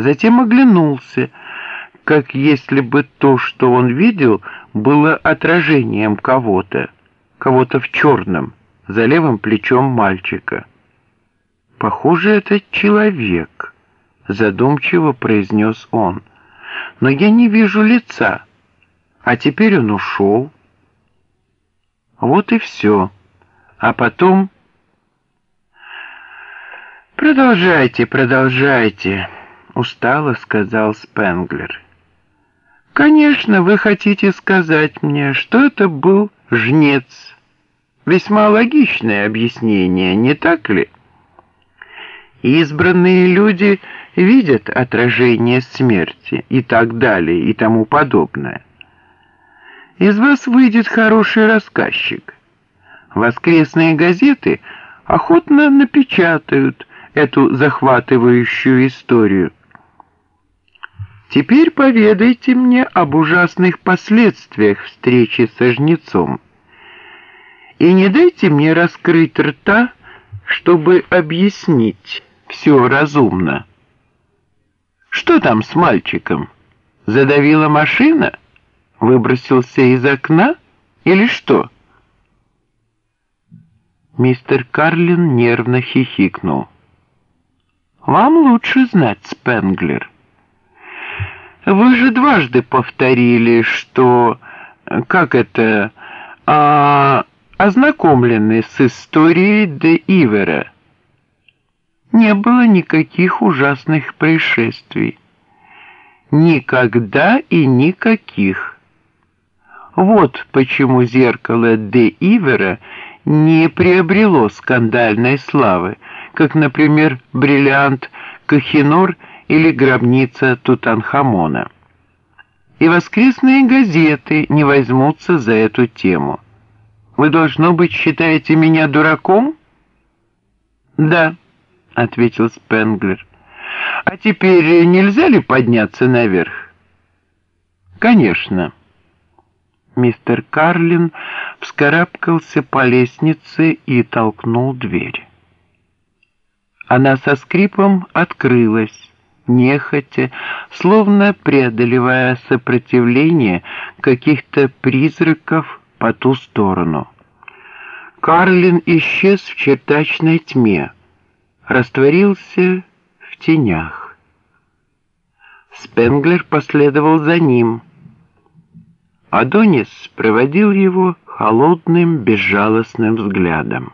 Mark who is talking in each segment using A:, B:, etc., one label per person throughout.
A: Затем оглянулся, как если бы то, что он видел, было отражением кого-то, кого-то в черном, за левым плечом мальчика. «Похоже, это человек», — задумчиво произнес он. «Но я не вижу лица, а теперь он ушел». Вот и все. А потом... «Продолжайте, продолжайте», — устало сказал Спенглер. «Конечно, вы хотите сказать мне, что это был жнец. Весьма логичное объяснение, не так ли?» Избранные люди видят отражение смерти и так далее и тому подобное. Из вас выйдет хороший рассказчик. Воскресные газеты охотно напечатают эту захватывающую историю. Теперь поведайте мне об ужасных последствиях встречи со жнецом. И не дайте мне раскрыть рта, чтобы объяснить все разумно. Что там с мальчиком? Задавила машина? Выбросился из окна или что? Мистер Карлин нервно хихикнул. «Вам лучше знать, Спенглер. Вы же дважды повторили, что... Как это... А, ознакомлены с историей де Ивера. Не было никаких ужасных происшествий. Никогда и никаких. Вот почему зеркало де Ивера не приобрело скандальной славы, как, например, бриллиант Кахинор или гробница Тутанхамона. И воскресные газеты не возьмутся за эту тему. Вы, должно быть, считаете меня дураком? Да, ответил Спенглер. А теперь нельзя ли подняться наверх? Конечно. Мистер Карлин вскарабкался по лестнице и толкнул дверь. Она со скрипом открылась, нехотя, словно преодолевая сопротивление каких-то призраков по ту сторону. Карлин исчез в чертачной тьме, растворился в тенях. Спенглер последовал за ним — Адонис проводил его холодным, безжалостным взглядом.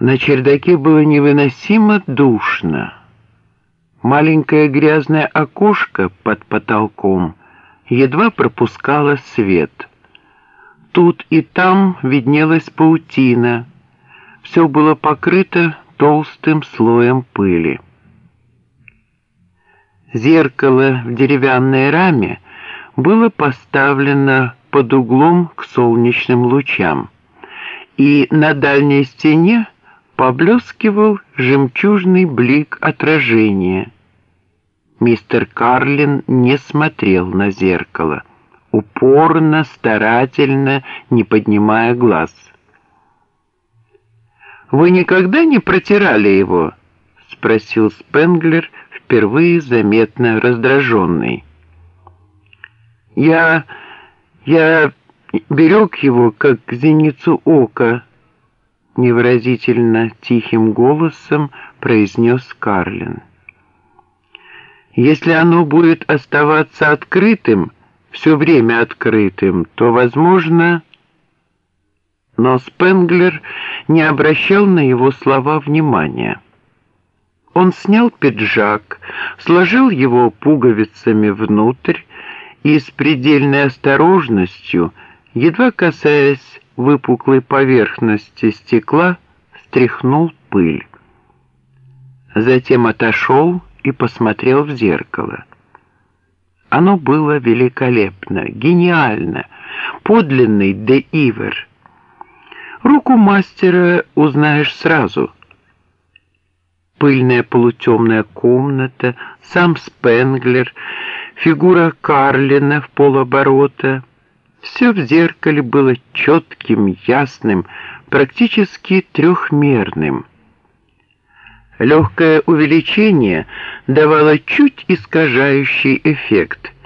A: На чердаке было невыносимо душно. Маленькое грязное окошко под потолком едва пропускало свет. Тут и там виднелась паутина. Все было покрыто толстым слоем пыли. Зеркало в деревянной раме было поставлено под углом к солнечным лучам, и на дальней стене поблескивал жемчужный блик отражения. Мистер Карлин не смотрел на зеркало, упорно, старательно, не поднимая глаз. «Вы никогда не протирали его?» — спросил Спенглер, впервые заметно раздраженный. Я... я берег его, как зеницу ока, невыразительно тихим голосом произнес Карлин. Если оно будет оставаться открытым, все время открытым, то, возможно... Но Спенглер не обращал на его слова внимания. Он снял пиджак, сложил его пуговицами внутрь, и с предельной осторожностью, едва касаясь выпуклой поверхности стекла, стряхнул пыль. Затем отошел и посмотрел в зеркало. Оно было великолепно, гениально, подлинный де Ивер. Руку мастера узнаешь сразу. Пыльная полутемная комната, сам Спенглер — фигура Карлина в полоборота. Все в зеркале было четким, ясным, практически трехмерным. Легкое увеличение давало чуть искажающий эффект –